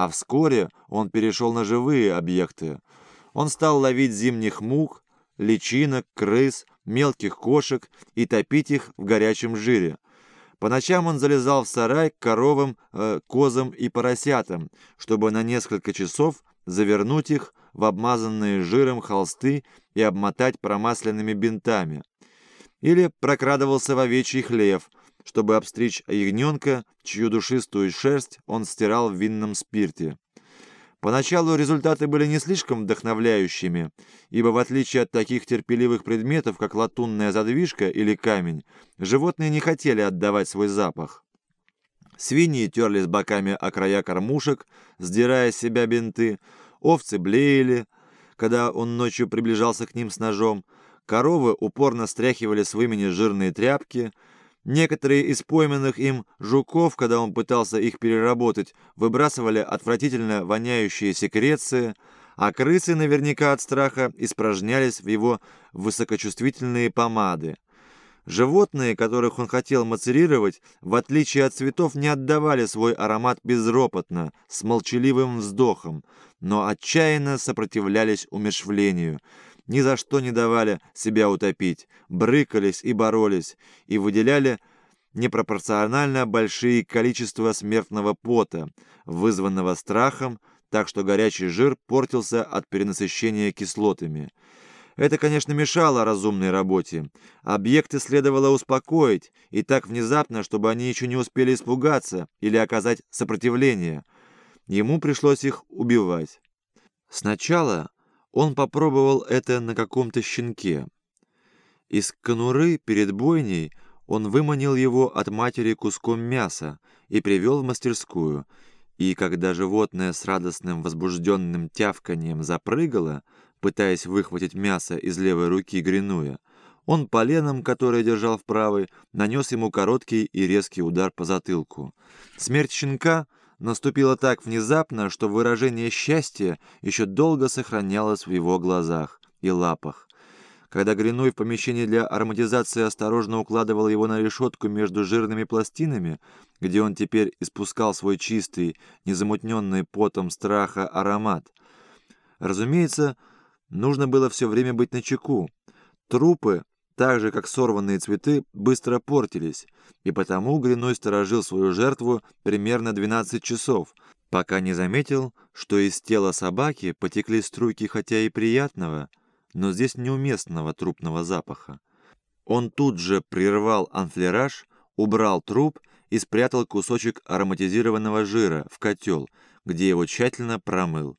а вскоре он перешел на живые объекты. Он стал ловить зимних мух, личинок, крыс, мелких кошек и топить их в горячем жире. По ночам он залезал в сарай к коровам, э, козам и поросятам, чтобы на несколько часов завернуть их в обмазанные жиром холсты и обмотать промасленными бинтами. Или прокрадывался в овечий хлев, чтобы обстричь ягненка, чью душистую шерсть он стирал в винном спирте. Поначалу результаты были не слишком вдохновляющими, ибо в отличие от таких терпеливых предметов, как латунная задвижка или камень, животные не хотели отдавать свой запах. Свиньи терлись боками о края кормушек, сдирая с себя бинты, овцы блеяли, когда он ночью приближался к ним с ножом, коровы упорно стряхивали с вымени жирные тряпки — Некоторые из пойманных им жуков, когда он пытался их переработать, выбрасывали отвратительно воняющие секреции, а крысы наверняка от страха испражнялись в его высокочувствительные помады. Животные, которых он хотел мацерировать, в отличие от цветов, не отдавали свой аромат безропотно, с молчаливым вздохом, но отчаянно сопротивлялись умершвлению – ни за что не давали себя утопить, брыкались и боролись, и выделяли непропорционально большие количества смертного пота, вызванного страхом, так что горячий жир портился от перенасыщения кислотами. Это, конечно, мешало разумной работе. Объекты следовало успокоить, и так внезапно, чтобы они еще не успели испугаться или оказать сопротивление. Ему пришлось их убивать. Сначала он попробовал это на каком-то щенке. Из конуры перед бойней он выманил его от матери куском мяса и привел в мастерскую, и когда животное с радостным возбужденным тявканьем запрыгало, пытаясь выхватить мясо из левой руки Гринуя, он поленом, которое держал в правой, нанес ему короткий и резкий удар по затылку. Смерть щенка — наступило так внезапно, что выражение счастья еще долго сохранялось в его глазах и лапах. Когда Гринуй в помещении для ароматизации осторожно укладывал его на решетку между жирными пластинами, где он теперь испускал свой чистый, незамутненный потом страха аромат, разумеется, нужно было все время быть начеку. Трупы так же, как сорванные цветы, быстро портились, и потому Гриной сторожил свою жертву примерно 12 часов, пока не заметил, что из тела собаки потекли струйки хотя и приятного, но здесь неуместного трупного запаха. Он тут же прервал анфлераж, убрал труп и спрятал кусочек ароматизированного жира в котел, где его тщательно промыл.